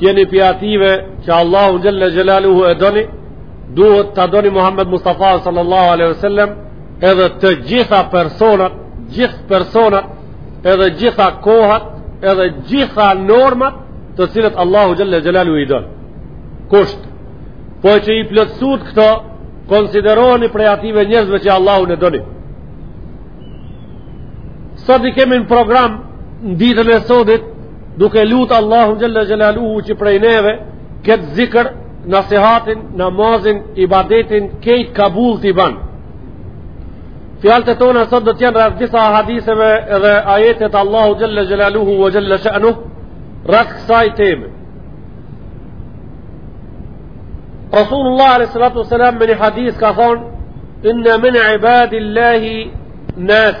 Jeni prej atyre që Allahun gjëlle gjelaluhu e doni, duhet të doni Muhammed Mustafa sallallahu aleyhi sallem, edhe të gjitha personat, gjithë personat, edhe gjitha kohat, edhe gjitha normat të cilat Allahu gjëlle gjelaluhu i don. Kështu, po qe që i plotësut këto, konsideroheni prej atyre njerëzve që Allahun e doni. Sot i kemi në program në ditën e sotit duke lut Allahun Gjelle Gjelaluhu që prej neve këtë zikër, nasihatin, namazin, ibadetin, kejt kabul t'i ban fjalët e tona sot do të janë rreth disa haditheve edhe ajetet e Allahut Gjelle Gjelaluhu ve Gjelle Shanuhu rreth kësaj teme Rasulullah a.s. me një hadith ka thonë Inna min ibadillahi nas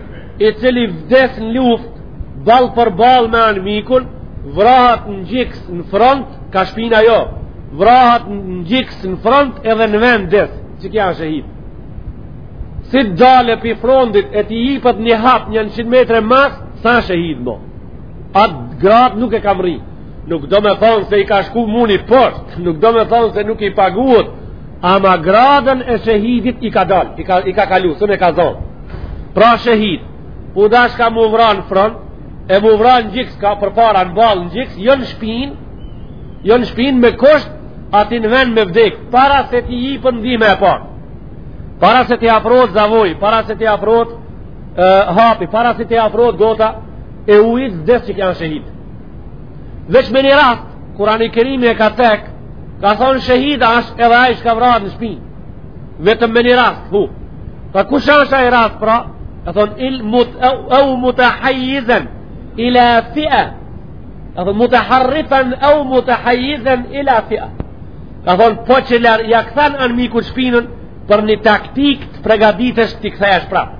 i cili vdes në luftë ballë për ballë me anmikun vrahet në gjyks në front ka shpina jo vrahet në gjyks në front edhe në vend des qeky është shehid si dale prej frontit e t'i ikësh një hap njëqind metre më s'është shehid mo atë gradë nuk e ka mrri nuk do me thonë se i ka shku muni poshtë nuk do me thonë se nuk i paguhet Ama gradën e shehidit i ka dal, i ka, i ka kalu, s'e ka zanë. Pra shehid, u dashka m'u vra n'front, e m'u vra n'gjyks ka përpara në ballë në gjyks, jo në shpinë, jo në shpinë me kosht, aty në vend me vdek, para se t'i ipet ndihma e parë. Para se t'i afrohet zavoji, para se t'i afrohet uh, hapi, para se t'i afrohet gota e ujit vdes qeky a shehid. Veç me një rast, Kurani Kerimi e ka cek, Ka thonë shehid është edhe ai çka vrahet në shpinë Vetëm me një rast hu. Kush është ai rast pra Ka thonë illa mute, eu mutehajizen ila fia Ka thonë muteharrifen eu mutehajizen ila fia Ka thonë po qe lerë Ia kthen anmikut shpinën Për një taktik të pregaditesh të kthehesh prapë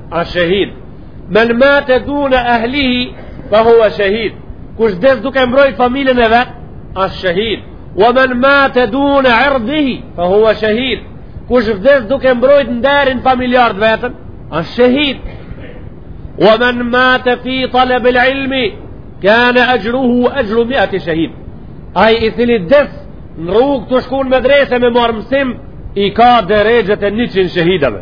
A shahid. Men mate dune ahlihi, fa hua shahid. Kush des duke mbrojt familjen e vet, a shahid. Wa men mate dune ardihi, fa hua shahid. Kush vdes duke mbrojt nderin familjar të vetën, a shahid. Wa men mate fi talab al ilmi, kana ajruhu ajru mi'ati shahid. Ai i cili des në rrugë tu shkon n'medrese me marrë mësim, i ka deregjet e 100 shahidave.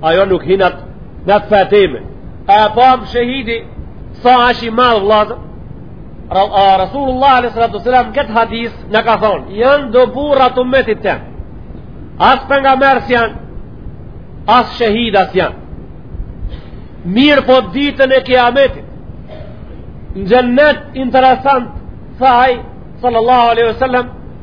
Ajo nuk inat në të vërtet. A e pam shehidi, sa është i madh vllazën? Rasulullah a.s. në këtë hadis na ka thonë, janë do bura t'ummetit tem. As pejgamerë s'janë, as shehida s'janë. Mirëpo ditën e kiametit, në xhennet interesant, thaj, sallallahu a.s.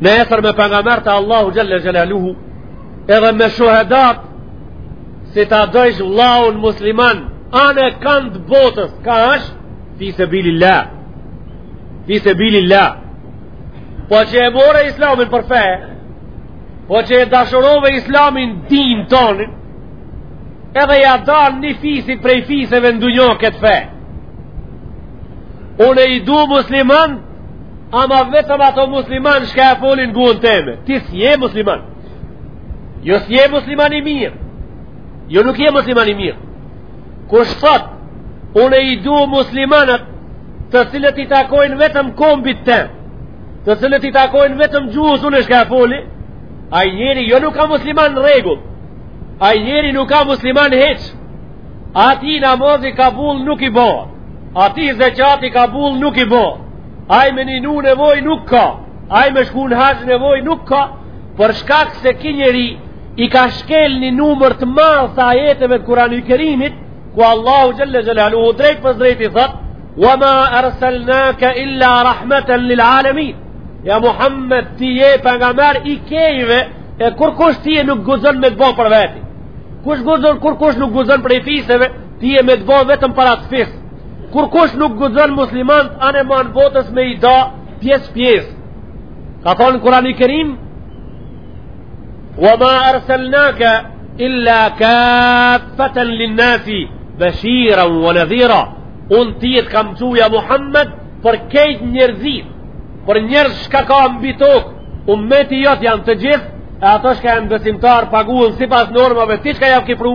Nesër me pejgamerët e Allahu Xhelle Xhelaluhu Edhe me shuhedat Si ta dojsh vllaun musliman Anekënd botës Ka është Fi sebililah Fi sebililah Po që e more islamin për fe Po që e dashurove islamin din tonin Edhe ia dan një fisit prej fiseve në dunjo këtë fe Unë i du musliman Ama vetëm ato musliman shka e folin guhën teme. Ti s'je musliman. Jo s'je musliman i mirë. Jo nuk je musliman i mirë. Kush thot, unë i du muslimanët të cilët i takojnë vetëm kombit tem, të cilët i takojnë vetëm gjuhës unë shka e foli, ai njeri jo nuk ka musliman në rregull, ai njeri nuk ka musliman hiç, atij namazi kabull nuk i bahet. Atij zeqati kabull nuk i bo Ai me njinu nevoj nuk ka Ai me shku në haxh nevoj nuk ka Për shkak se ky njeri I ka shkel një numër të madh Të ajeteve të Kurani Kerimit Ku Allahu xhelle xhelaluhu drejtpërdrejt i thot Wa ma arsalnaka illa rahmeten lil alemi Ja Muhammed ti je pejgamer i krejve E kurkush tije nuk guxon me të bo për veti Kush guxon, kurkush nuk guxon prej fiseve Tije me të bo vetëm për atë fis. Kurkush nuk guxon muslimant anembanë botës me i da pjesë pjesë. Ka thonë në Kurani Kerim, Wa ma arselnaka illa kaffeten linnasi beshiran ve nedhira. Unë tije të kam çu ja Muhammed për kejt njerëzit, për njerëz shka ka mbi tokë, ummeti jot janë të gjithë, e ato shka janë besimtar paguën sipas normave, ti shka jav ki pru,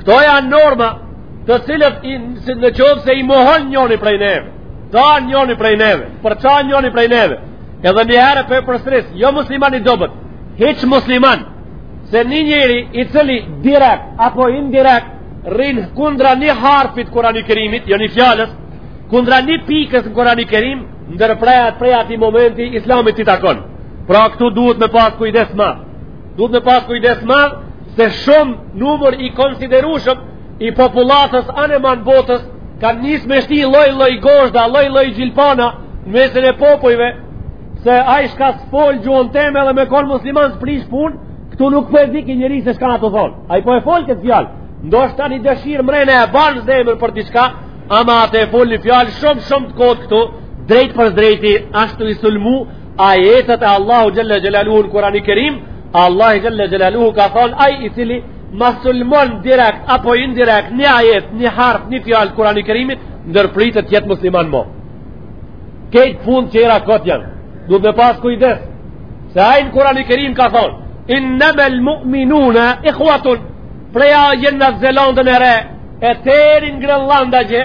Këto janë norma të cilat në qoftë se i mohon njoni prej neve. Dan njoni prej neve, përçan njoni prej neve. Edhe një herë po përsëris, jo musliman i dobët, hiç musliman, se një njeri i cili direkt apo indirekt rrin kundra një harfit Kurani Kerimit, jo një fjalës, kundra një pikës në Kurani Kerim, ndërprehet prej atij momenti islamit t'i takon. Pra këtu duhet me pas kujdes madh. Duhet me pas kujdes madh se shumë numër i konsiderushëm i popullatës aneman botës kanë nis me shti lloj-lloj gozhda, lloj-lloj gjilpana në mesin e popujve se ai shka s'e fol gjuhën teme dhe me konë musliman s'prish punë këtu nuk për po e dhiki njeri se shka ato thonë ai po e fol këtë fjalë ndoshta një dëshirë mrena e ban n'zemër për dishka ama atë e fol një fjalë shumë shumë të kotë këtu drejtpërdrejti asht tu i sulmu Ajetet e Allahut Xhelle Xhelaluhu në Kurani Kerim, Allahu Xhelle Xhelaluhu ka thonë, ai i cili ma sulmon direkt apo indirekt një ajet, një harf, një fjalë Kurani Kerimit, ndërpritet t'jetë musliman mo. Kejt punë qera kot janë, duhet me pas kujdes, se ai në Kurani Kerim ka thonë, innemel mu'minuna ikhuatun, prej atje në Zelandën e Re, e deri n'Grenlanda gje,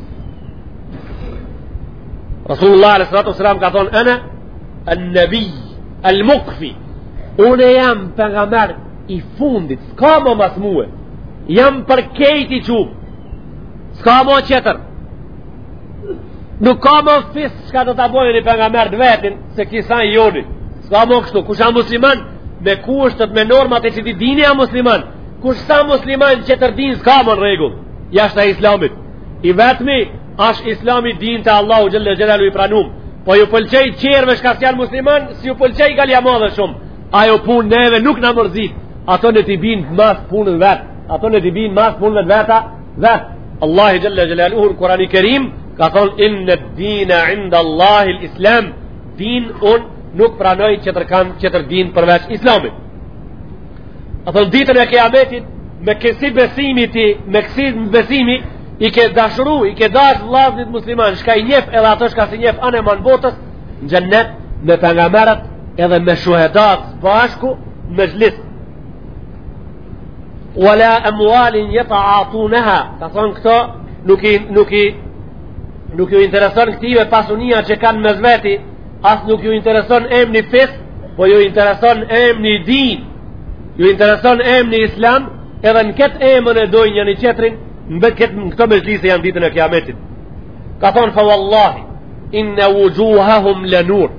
Rasulullah alaihi salatu wasalam ka thonë ana an-nabi al-mukfi. Unë jam pejgamber i fundit, s'ka ma mas mua. Jam për kejt i çum. S'ka ma qetër. Nuk ka ma fis çka do ta bëjë një pejgamber t'vetin se ki s'a i joni. S'ka ma kështu, kush a musliman me kushtet me normat e qiti dini a musliman. Kush s'a musliman qetër din s'ka ma rregull. Jashtë islamit. I vetmi asht islami din te Allahu xhelle xhelaluhu i pranum. Po ju pëlqej qerve shka s'jan musliman, s'ju pëlqej gajlja e madhe shumë. Ajo punë neve nuk na mërzit. Ato ne t'i bin mas punës vet. Ato ne t'i bin mas punëve t'veta. Vetë Allahu xhelle xhelaluhu në Kurani Kerim ka thonë inna dina inda Allahi l'islam. Din unë nuk pranoj qetër kan, qetër din përveç islamit. A thonë ditën e kiametit me kësi besimi ti, me kësi besimi i ke dashuru, i ke dash vllaznit musliman, shka i njef edhe ato shka s'i njef anë e manë botës, në xhennet me pejgamberët edhe me shuhedat bashku mexhlis. Ve la emvalin jeta'atuneha, ka thonë këto, nuk i, nuk i, nuk ju intereson këtive pasunia që kanë mes veti, As nuk ju intereson emni fis, po ju intereson emni din. Ju intereson emni islam, edhe në këtë emën e dojnë njani-qetrin, në këto mexhlise janë ditën e kiametit. Ka thonë, fa wallahi, inne vuxhuhahum lenur.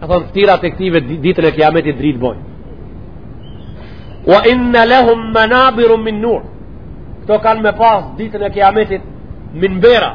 Ka thonë, ftirat e këtive ditën e kiametit dritë bojnë. Wa inne lehum manabirum min nur. Këto kanë me pas ditën e kiametit minbera.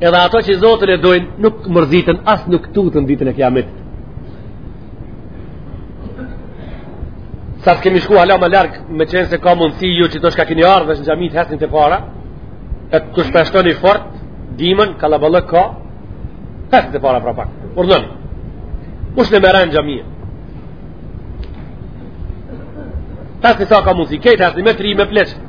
Edhe ato që Zotin e dojnë nuk mërziten as nuk tuten ditën e kijametit. Sa të kemi shku hala më larg me qenë se ka mundësi ju qeto shka keni ardhë në xhami hecni te para, edhe shpeshtoni fort, dimën, kallaballëk ka, hecni te para pra pak. Urdhën. Nuk na merr xhamia? Pak sa ka mundësi, kejt hecni me tri me pleqtë.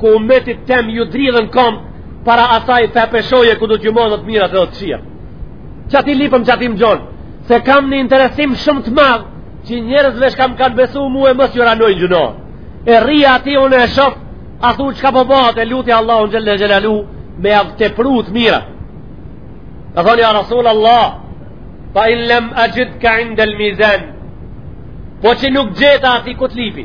ku umetit tem ju dridhen komt para asaj peshoje ku do t'ju maten të mirat edhe të kqijat qati lipëm qati më gjon se kam një interesim shumë të madh që njerëzve shka m'kanë besu mu e mos ju ranojnë gjunahet rri ati unë e shof athu çka po bahet e luti Allahun xhel-le xhelaluhu me jav tepru të mirat ka thonë ja Rasul Allah fe in lem exhidke indel mizan po që nuk t'gjeta ati ku të lipi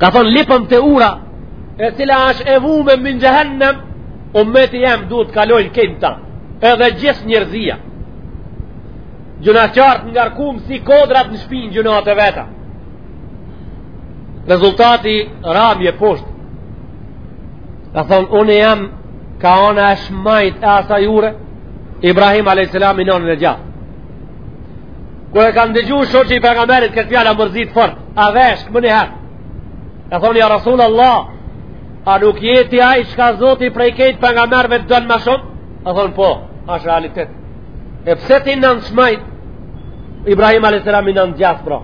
ka thonë lipëm te ura e cila është e vume mbi xhehennem umeti jem duhet të kalojnë kejt ata edhe gjithë njerëzia gjunahqarët ngarkum si kodrat në shpinë gjunahet e veta rezultati ramje poshtë ka thonë unë jam ka ona e shmajt e asaj ure Ibrahim a.s. n'anën e gjathtë Kur e ka ndëgju shoqi i pejgamberit këtë fjalë a mërzit fort, a veshk menjëherë. A thonë ja Rasul Allah, a nuk je ti ai çka Zoti prej kejt pejgamberëve të don ma shumë? A thonë po, është realitet. E pse ti n'anë t'shmajt Ibrahim alayhis salam n'anë t'gjathtë pra.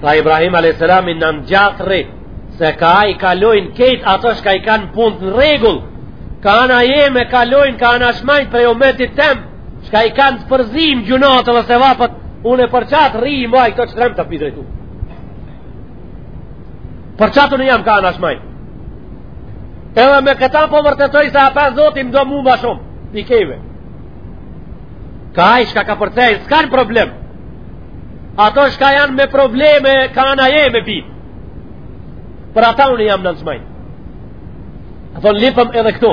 Tha Ibrahim alayhis salam n'anë t'gjathtë rri se ka ai kalojnë kejt ato shka i kanë punët në rregull. Ka ana jeme kalojnë, ka ana shmajt prej umetit tem. Çka i kanë të përzim gjunahet edhe sevapet, unë për qata rri i mbaj këto shtremtë p'i drejtoj. Për qata unë jam ka ana shmajt. Edhe me këta po vërtetoj se apet Zoti m'do mu ma shumë, i kejve. Ka ai shka kapërcejnë, s'kanë problem. Ato shka janë me probleme, ka ana jeme bijnë. Për ata unë jam n'anë shmajt. A thonë lipëm edhe këtu.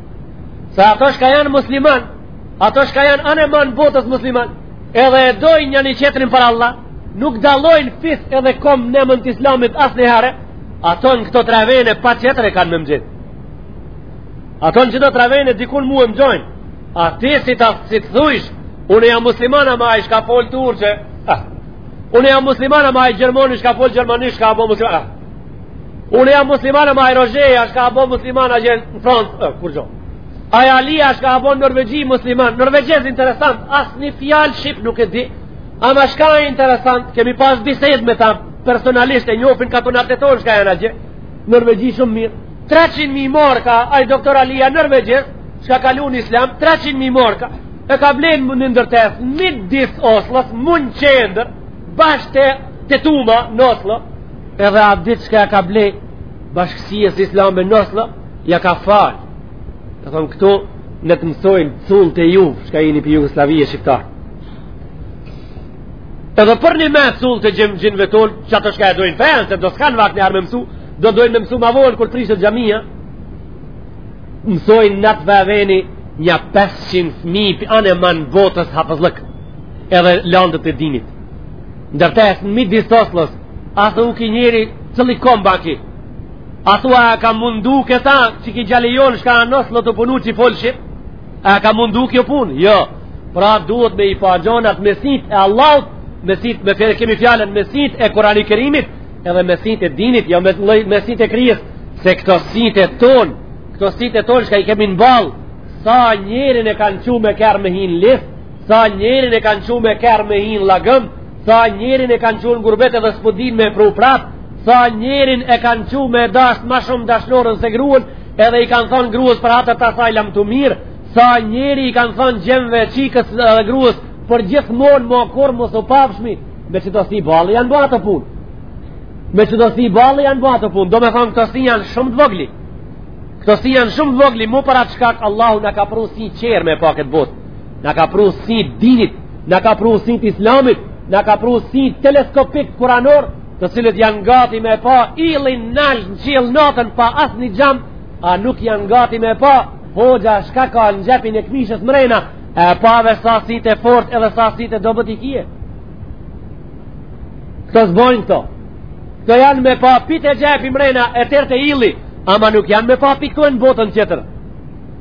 Se ato shka janë musliman, ato shka janë anë e manë botës musliman, edhe e dojnë njani qetrin për Allah, nuk dallojnë fis edhe komb n'emën të islamit asnjëherë, ato në këto tre vene pa qetër kanë me më gjet. Ato në qeto tre vene dikun mue më gjojnë, ati s'ki si të thujsh, unë jam musliman ama ai shka folë turqe, ah. unë jam musliman ama ai gjermoni shka folë gjermanisht a bo musliman, ah. Unë jam musliman ama ai Rozheja, shka u bo musliman atje në Francë, e, kur gjo. Aj Alija shka u bo Norvegji musliman, Norvegjez interesant, asnjë fjalë shqip nuk e di, ama shka e interesant, kemi pas bised me ta personalisht e njofin ka për natetonë shka jenë atje, Norvegji shumë mirë. 300 mi marka, aj doktor Alija Norvegjez, shka kalu në islam, 300 mi marka, e ka ble një ndërtesë, midis Oslos, mu n'qendër, bashkë të tuma në Oslo, Edhe atë ditë shka e ka ble bashkësisë islame në Oslo, ja ka falë. Ka thonë këtu do të mësojnë cullët e juve, shka jeni prej Jugosllavie shqiptarë. Edhe përnjime cullët e gjemë gjinëve tonë, qato shka e dojnë fenë, se do s'kanë vakt një arë me mësu, do dojnë me mësu ma vojnë kur prishet xhamia, mësojnë në të vëveni një 500 fmi për anë e manë votës hafëzllëk edhe landët e dinit Ndërtesën midis Oslos, a thu ki njeri cëli komba ki. A thua a ka mundu këto që ki djali jonë shka në Oslo të punu që i folship? A ka mundu kjo punë? Jo. Pra duhet me i pa gjonat me sit e Allahut, me sit me fere kemi fjalën me sit e Kurani Kerimit, edhe me sit e dinit, jo me sit e kryes, se këto sit e ton, këto sit e ton shka i kemi në ball, sa njerin e kanë çu me kerr me hi në lis, Sa njerin e kanë çu me kerr me hi në llagëm, sa njerin e kanë çu në gurbet edhe s'po din me pru prapë, sa njerin e kanë çu me dashtë ma shumë dashnorën se gruën, edhe i kanë thonë gruës për hatër të asaj lamtumirë, sa njeri i kanë thonë djemve çikës edhe gruës përgjithmonë ma kurrë mos u pafshim, me qeto si n'ball janë bo ato punë. Me qeto si n'ball janë bo ato punë, domethonë këto si janë shumë të vogli. Këto si janë shumë të vogli, mu për atë shkak Allahu na ka pru si tjerë me pa ket botë. na ka pru sit e dinit na ka pru sit e islamit na ka pru si teleskopik kuranor të cilët janë gati me pa illin nalt në qill natën pa asnjë xham a nuk janë gati me pa hoxha shka ka në xhepin e këmishës mrena e pave sa sit e fort edhe sa sit e dobët i ke këto s'bojnë këto këto janë me pa pi te xhepi mrena e deri te illi ama nuk janë me pa pi kjo n'botën tjetër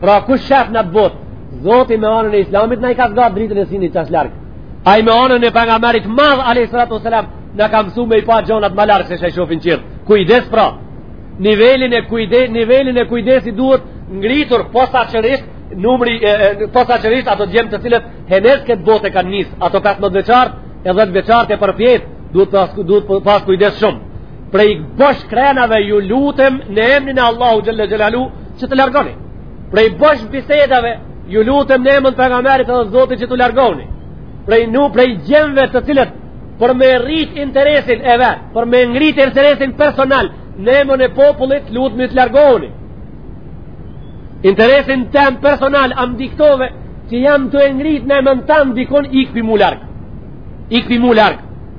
Pra kush shef n'at botë? Zoti me anën e Islamit na i ka zgjat dritën e sinit qaq larg. Ai me anën e pejgamberit madh alayhi salatu wasalam na ka mësu me i pa gjonat ma larg se ç'i shofin tjer. Kujdes pra. Nivelin e kujde, nivelin e kujdesit duhet ngritur posaçërisht numri posaçërisht ato djem të cilët henez këtë botë e kanë nis, ato 15 vjeçart, edhe 10 vjeçart e përpjetë, duhet pas duhet pas kujdes shumë. prej bosh krenave ju lutem në emnin e Allahu xhelle xhelaluhu që të largoni prej bosh bisedave ju lutem në emën e pejgamerit edhe Zotit që të largoni prej nu prej gjinve të cilët për me rrit interesin e vet për me ngrit interesin personal në emën e popullit lutem të largoni interesin tem personal a m'diktove që jam tu e ngrit në emën tan dikun ik pi mu larg ik pi mu larg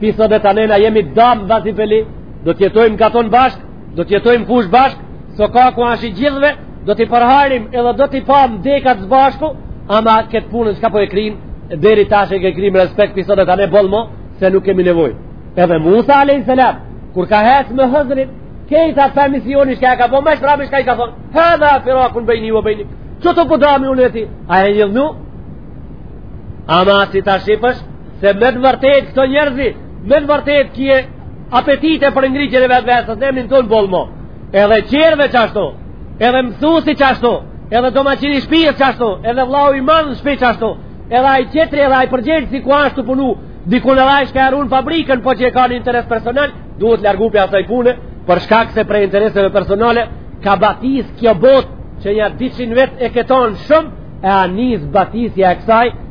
Pi sot e tanena jemi damë dhe si peli, do të jetojmë n'katun bashkë, do të jetojmë n'fush bashkë, sokaku ashtë i gjithve, do t'i përhajrim edhe do t'i pamë dekat së bashku, ama këtë punën çka po e krimë, deri tash e ke kry me respekt pi sot e tane boll mo, se nuk kemi nevojë. Edhe Musa a.s. kur ka hecë me Hëzrin, kejt atë far misioni shka e ka po, me shrabi shka i ka thonë, hadha firaku bejni ve bejni, qetu po dami unë e ti, a e një dhënu, ama si ta shqipësh, Se me të vërtet këta njerëzit, me të vërtet kje apetite për ngritjen e vetvetes, n'emën tonë boll mo. Edhe qerve qashtu, edhe mësusi qashtu, edhe domaqini shpijës qashtu, edhe vllau i madh n'shpi qashtu, edhe aj tjetri edhe aj përgjegjësi ku asht tu punu, dikun edhe aj shka e run fabrikën, po që e ka një interes personal, duhet largu prej asaj pune, për shkak se prej intereseve personale, ka batis kjo botë qe nja 200 vjet e keton shumë, e ka nis batisja e kësaj,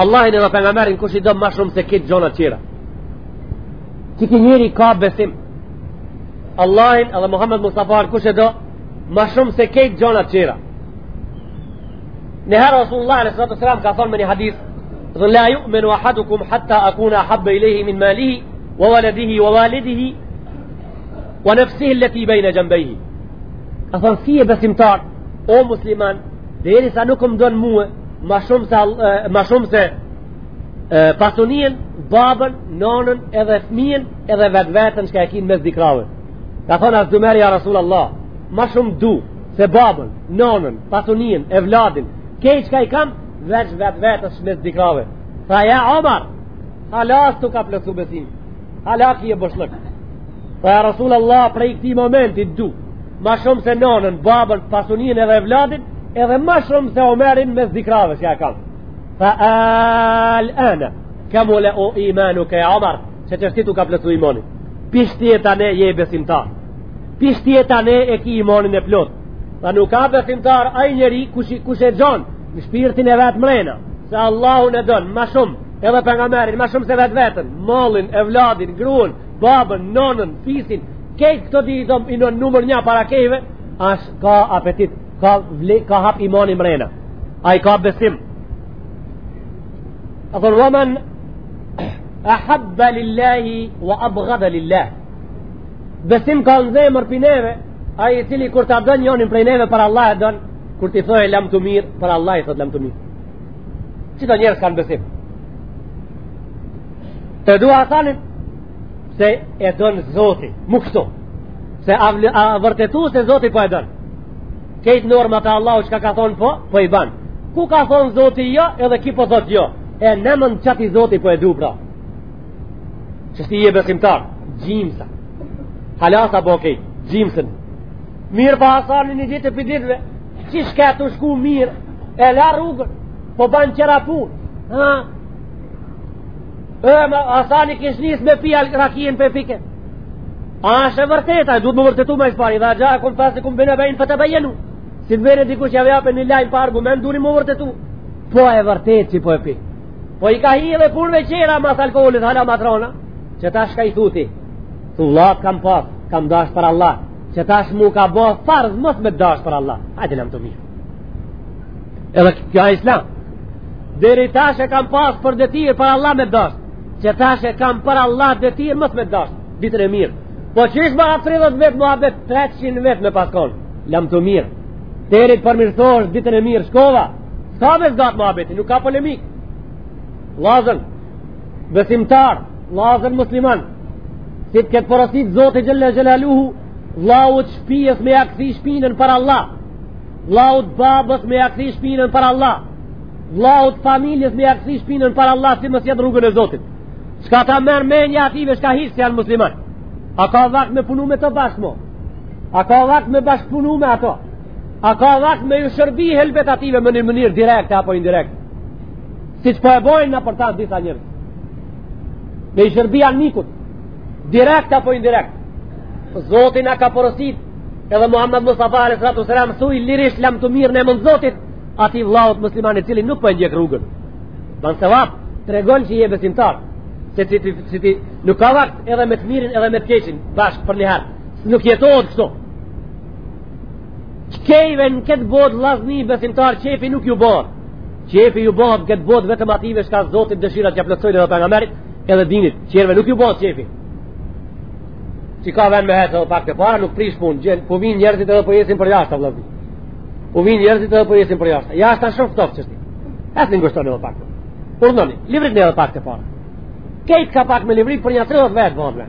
الله إذا في مامر إن كشي دم مشروم سكيت جونا تيرا تكي نيري كاب بسم الله إذا محمد مصطفى كشي دم مشروم سكيت جونا تيرا نهار رسول الله عليه الصلاة والسلام كأصول من الحديث لا يؤمن أحدكم حتى أكون أحب إليه من ماله وولده ووالده ونفسه التي بين جنبيه أصول سيه بسم o musliman Derisa nuk më don mue ma shumë se, ma shumë se pasunin, babën, nonën, edhe fëmijën, edhe vetveten çka e ki n'mes dy krahve. Ka thonë hazreti Omer ja Rasul Allah, ma shumë t'du se babën, nonën, pasunin, evladin, kejt çka i kam, veç vetvetes mes dy krahve. Tha ja Omar, hala s'tu ka plotsu besim. Hala ki boshllëk. Tha ja Rasul Allah prej këti momenti t'du, ma shumë se nonën, babën, pasunin edhe evladin, edhe ma shumë se Omerin mes dy krahve që e kam. Fa al ana, kamule imanuke Omar, qe qeshti t'u ka plotsu imoni. Pi shti e tane je besimtar. Pi shti e tane e ki imonin e plot. Dhe nuk ka besimtar aj njeri kush, kush e gjon, në shpirtin e vet mrena, se Allahun e don, ma shumë, Edhe pejgamerin, ma shumë se vetveten, mallin, evladin, gruen, babën, nonën, fisin, kejt këto dy i thom, i në numër një para kejve, ai ka apetit, ka, vle, ka hap imani mrena, ai ka besim. Ka thonë, wa man ahabba lillahi, wa abgada lillahi. Besim ka në zemër prej neve, ai i cili kur ta don njonin prej neve për Allah e don, kur t'i thojë lamtumirë, për Allah i thot lamtumirë. Qita njerëz kanë besim Te du Hasanin Pse e don zoti Mu kështu Pse a, a vërtetu se zoti po e don Krejt normat e Allahut çka ka thonë po Po i ban Ku ka thonë zoti jo edhe ky po thotë jo E n'emën qati zoti po e du pra Qysh je besimtar Gjysa Hala s'a bo krejt Gjysën Mirë pa po Hasanin ni ditë prej ditve Qysh ke tu shku mirë e la rrugën po ban tjera punë ha e ma Hasani kish nis me pi al rakien pe pike a është e vërteta e duhet me vërtetu me s'pari edhe atje e kom fasikun bi nebein fetebejenu si të vjen dikush jav jep një lajm pa argument duni me vërtetu po e vërtet që po e pi po i ka hi edhe punve tjera mas alkoholit hala matrona qitash ka i thu ti thu vlla t' kam pas kam dash për Allah qitash mu ka bo farz mos me dash për Allah hajde lamtumirë Edhe kjo e islam. Deri tash e kam pas për detyrë për Allah me dash. Qitash e kam për Allah detyrë mos me dash. Ditën e mirë. Po qysh ma 30 vetë, ma 300 vetë me pas kon. Lamtumirë. Deri të përmirësosh ditën e mirë. Shkova. S'ka me zgatë ma nuk ka polemikë. Lazën. Besimtar. Lazën musliman. Si të ket porosit Zoti xhele xhelaluhu, Vllaut shpisë me ja kthy shpinën për Allah. Vllaut babës me ja kthy shpinën për Allah. Vllaut familjes me ja kthy shpinën për Allah si mos jep rrugën e Zotit. Çka ta merr mendja atyve çka hiç se janë musliman. A ka vakt me punu me to bashkë mo? A ka vakt me bashkëpunu me ato? A ka vakt me ju shërbi helbet atyve me ni mënyrë direkte apo indirekt? Siç po e bojnë nëpër ta disa njerëz? Me i shërbi anmikut, direkt apo indirekt? Zoti na ka porosit Edhe Muhammed Mustafa a.s. thuj lirisht lamtumirë në emën zotit, atij vllaut musliman i cili nuk po e ndjek rrugën. Ban sevap, tregon që je besimtar, se që ti, që ti nuk ka vakt edhe me të mirin edhe me të keqin, bashkë për njëherë, se nuk jetohet kështu. Krejve në këtë botë s'jau bni besimtar, qefi nuk ju bëhet. Qefi ju bëhet n'këtë botë vetëm atyve çka zotit dëshirat ja plotsojnë edhe pejgamberit, edhe dinit. Tjerve nuk ju bëhet qefi. Që ka vend me hecë edhe pak përpara, nuk prish punë, gjenë, po vinë njerëzit edhe po jesin përjashtë, vllazni. Po vinë njerëzit edhe po jesin përjashtë. Jashtë asht shumë ftoft qështu. Hecni ngushtoni edhe pak. Urdhnoni, livritni edhe pak përpara. Krejt ka pak me livrit për një 30 vetë, vërë me.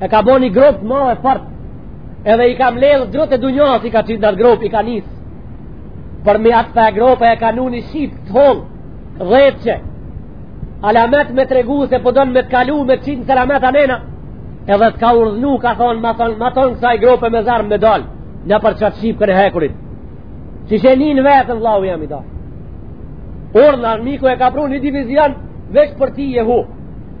e ka bo një gropë të madhe fort edhe i ka mledhë drutë e dunjas i ka qitë në atë gropë i ka nez përmi atë far grope ka vnu një shipkë të hollë dhe që alamet me tregu se po donë me të kalu me qitë në selamet anena edhe të ka urdhnu ka thonë matanë matanë kësaj grope me zjarm me dalë nëpër qatë shipkën e hekurit që që një në vetën vlau jam i da urdhën armiku e ka pru një divizion veç për ti jehu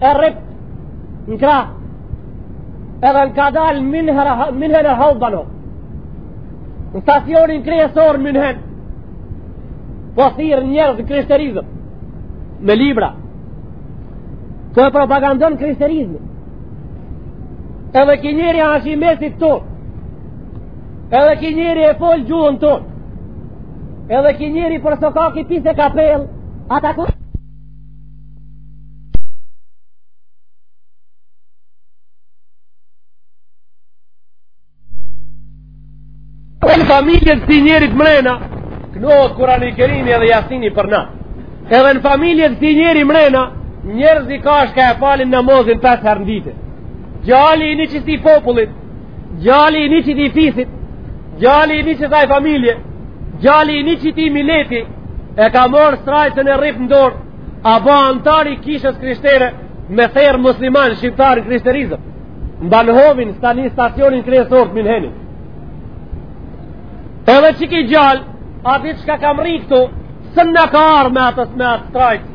e rrip në kra edhe na ka dal Minhen në Hauptbahnhof në stacionin kryesor Minhen po thirr njerëz në krishterizëm me libra të po propagandon krishterizmin edhe ky njeri asht i mesit tonë edhe ky njeri e fol gjuhën tonë edhe ky njeri për së ka ki pise kapel ata ku familje të këti njerit mrena, kënohet Kurani Kerimi edhe Jasini për natë. Edhe në familje të këti njeri mrena, njerëz i ka shka e falin namazin 5 herë në ditë. Gjali i njiqeti popullit, Gjali i njiqeti fisit, gjali i njiqesaj familje, gjali i njiqeti mileti, e ka marrë strajcën e rrip në dorë, a bo antar i kishës krishtere, me thirrë musliman shqiptarë në krishterizëm, në Bahnhofin, sta në stacionin kryesor të Minhenit. Edhe qiky gjalë, aty çka ka mrri këtu, se na ka ardhë me atë me atë strajcë,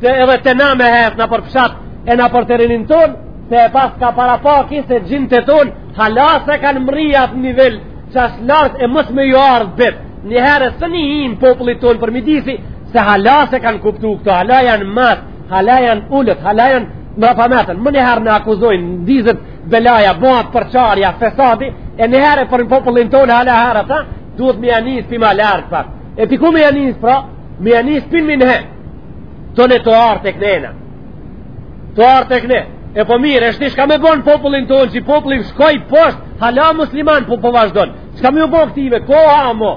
Dhe edhe të na me hef nëpër fshat e nëpër të rinin ton, se e paska parapa ky se gjintë tonë, hala s'e kanë mrri atë nivel që është lartë e mos me ju ardhë bërë. Njëherë s'i hinë popullit ton për midisi, se hala s'i kanë kuptu këto, hala janë matë, hala janë ulët, hala janë në pametën. Menjëherë na akuzojnë, dhezet belaja, bëhet përçarja, fesadi, e njëherë për në popullin ton, hala herët, duhet me ja nisë për ma lartë, e për ku me ja nisë, pra, me ja nisë për më nëherë. Tonë tu ardhë e knena. Tu ardhë e kne. E po mirë, e shti shka me bo n'popullin tonë, që populli shkoi poshtë, hala musliman po po vazhdojnë. Çka me ju bo këtive, koha mo?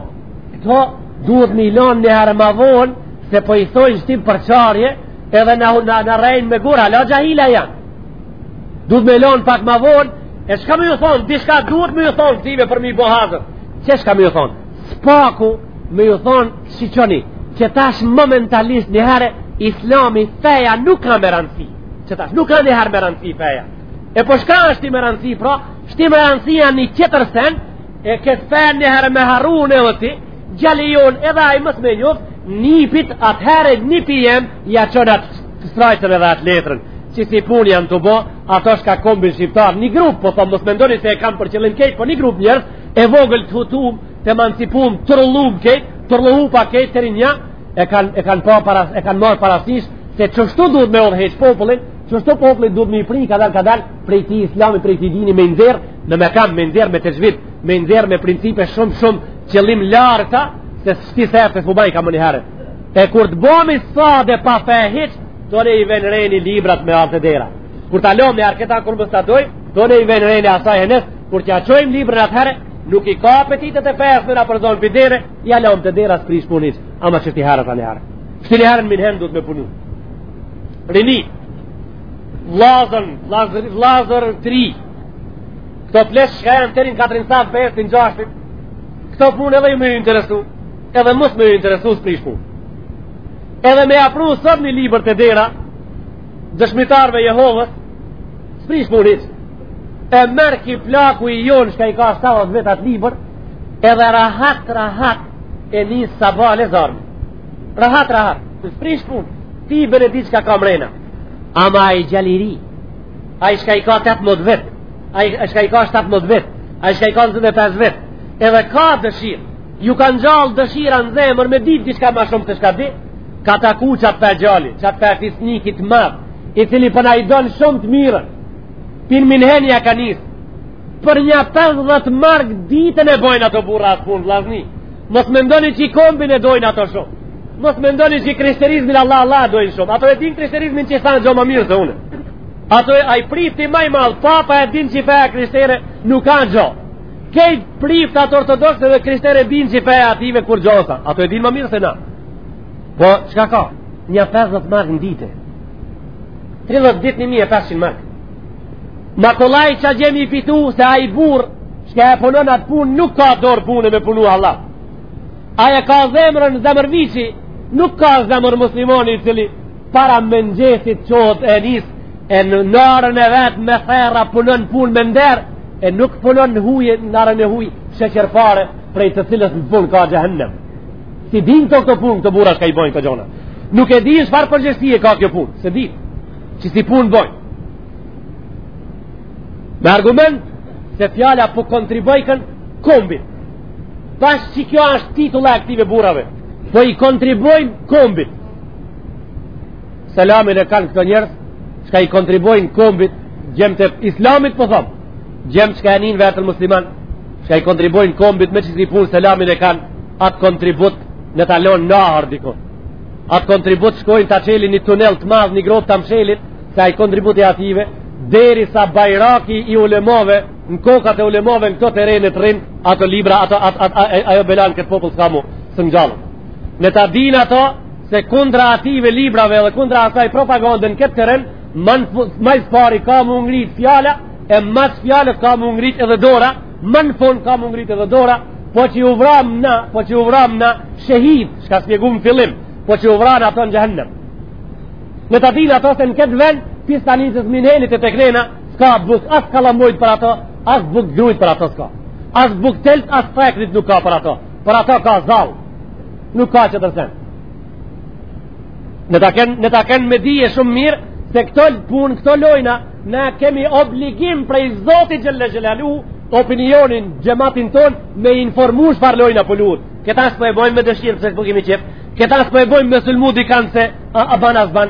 Këto duhet me i lonë njëherë ma vonë, se po i thojnë shtim përçarje, edhe na, na, na rrehin me gura, hala gjahila janë. Duhet me i lonë pak ma vonë, e çka me ju thonë, diçka duhet me ju thonë këtive për me i bo hazër. Që shka me ju thonë? S'paku me ju thonë shiqoni, që tash momentalisht një herë islami feja nuk ka ma rëndësi, që tash nuk ka një herë ma rëndësi feja. E po shka është me rëndësi, pra, shti me rëndësi a një tjetër sen, e këtë fejë një herë me harru edhe ti, gjali jonë edhe ai mos me njoftë, nipit atëherë një pijem, ja çon atë strajcën edhe atë letrën, që si po janë tu bo, ato shka kombi shqiptar, një grup, po thomë, mos mendoni se e kam për qëllim kejt, po një grup njerëz, e vogël të hutum, të emancipum, të rëllum kejt, të rëllu pa kejt të rinja, e kanë e kanë pa para e kanë marr parasysh se qështu duhet me udhëheq popullin, qështu popullit duhet me i pri kadal kadal prej ti islami prej ti dini me nxjer, në me kam me nxjer me të zhvesht, me nxjer me principe shumë shumë qëllim larta se sti thefë të fubaj ka më një herë. E kur të bomi sado pak fehiq, do ne i venoni librat m'atë dera. Kur ta lom në arketa kur mos të doj, do ne i venreni asaj e nes, kur t'ja qojmë librat atëherë, nuk i ka apetitet e fesë me na përzon prej dere, ja lom të dera s'prish punë hiç, ama qështu herë ta një herë. Qështu një herë ni mënyr duhet me punu. Rini, vllazën, vlazër, vlazër tri, këto plesh shka janë tërin katrin sa për e të një gjashtin, këto punë edhe ju mu interesu, edhe mos me ju interesu s'prish punë. Edhe me afru sot një libër të dera, dëshmitarve Jehovës, s'prish punë hiç. E merr ky plaku i jonë shka i ka 70 vjet at libër, edhe rahat, rahat, e nez sabahle zjarm. Rahat, rahat, s'prish punë, se e din shka ka mrena. Ama ai djal i ri, ai shka i ka 18 vjet, ai shka i ka 17 vjet, ai shka i ka 25 vjet, edhe ka dëshirë, Ju ka ngjallë dëshira në zemër me ditë diçka ma shumë se shka di, ka taku qat far djali, qat far fisniki t'madh, i cili për na po i donë shumë të mirën, pi mirëqenia ka nisë, për nja 50 mark ditën e bojnë ato burra atë punë, vllazni, mos mendoni qi kombin e dojnë ato shumë, mos mendoni qi krishterizmin Allah Allah e dojnë shumë, ato e din krishterizmin qi s'a gjo ma mirë se unë, ato e ai prifti ma i madh, papa e din qi feja krishtere nuk a gjo, Kejt priftat ortodoks dhe krishter e din që feja e atyve kurgjo s'a. Ato e din ma mirë se na. Po, çka ka? Nja 50 mark në ditë. 30 dit 1500 mark. Ma kollaj qa gjo me i fitu se ai burr çka e punon atë pun nuk ka dorë punë me punu Allah. Ai e ka zemrën zemër viçi nuk ka zemër muslimani i cili Para mëngjesit çohet e nis E në arën e vet me therra punon punë me nder E nuk punon në huje në arën e huj Çfarë fare prej të cilës në fund ka xhehennem S'i din këto këto punë këto burra shka i bojnë këto gjona Nuk e din çfarë përgjegjësie ka kjo punë S'e din që si punë bojnë Me argument se gjoja po kontribojkën kombit Pas që kjo është titulli e këtyve burrave Po i kontribojnë kombit selamin e kanë këto njerëz çka i kontribojnë kombit gjemti islamit po thom gjemti çka e ninë veten musliman çka i kontribojnë kombit me qisi pun selamin e kanë atë kontribut le ta lon në ahar diko atë kontribut shkojnë ta çelin një tunel të madh një grop ta mshelin se ai kontribut i atyve derisa bajraki i ulemove në kokat e ulemove në këtë teren të rinë, ato libra, ato, ato, ato, ato, ato, ajo bela në këtë popull s'ka mu, sa jem gjallë. Ne ta din ato, se kundra atyve librave dhe kundra asaj propagande në këtë teren, ma së pari ka mu ngrit fjala, e mas fjale ka mu ngrit edhe dora, ma në fund ka mu ngrit edhe dora, po që u vram na, po që u vram na shehid, çka shpjegum në fillim, po që u vran ato në xhehenem. Ne ta din ato se në këtë vend, pishtarisës minenit e të krena, S'ka buk, as kalamajt për ato, as buk gruit për ato s'ka. As buk telt, as frekrit nuk ka për ato. Për ato ka zal. Nuk ka që tërsen. Ne ta ken, ne ta ken me dije shumë mirë, se këto punë, këto lojna, ne kemi obligim prej Zotit Xhelle Xhelalu, opinionin, xhematin ton, me informu çfar lojna po luhen. Këta s'po e bojmë me dëshirë, pse s'po kemi qef. Këta s'po e bojmë me sulmu kand se, a, a ban, a ban,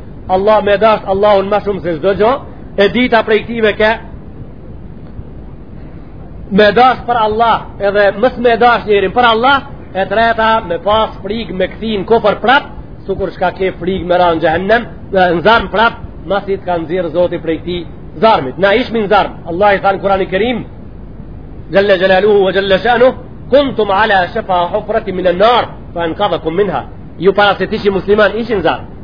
Allah me dasht Allahun ma shumë se çdo gjo e dyta prej këtyve ke me dasht për Allah edhe mos me dasht njerin për Allah e treta me pas frik me u kthy në kufër prap sikur çka ke frik me ra në xhehennem në zjarm prap masi t'ka nxjerr zoti prej këti zjarmit na ishmi në zjarm Allahi tha në kurani kerim xhelle xhelalu ve xhelle shanu kuntum ala shefa hufrati minen nar fa enkadakum minha ju para se t'ishit musliman ishit në zjarm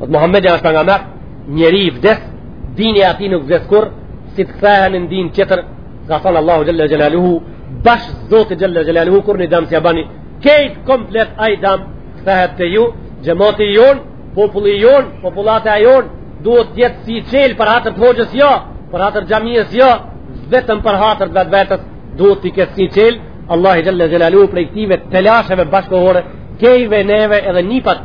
Dhe Muhammedi a është pejgamer, njeri i vdes, dini ati nuk vdes kur, si të ktheheni në din tjetër, ka thonë Allahu Xhelle Xhelaluhu, bash Zoti Xhelle Xhelaluhu, kur një dam s'ia bani, kejt komplet ai dam, kthehet te ju, xhemati jonë, populli jonë, popullata jonë, duhet t'jetë syçelë për hatër të hoxhës jo, për hatër xhamisë jo, vetëm për hatër të vetvetes, duhet t'i ketë sy çelë, Allahi Xhelle Xhelaluhu, prej këtyve telasheve bashkohore, kejve neve edhe nipat,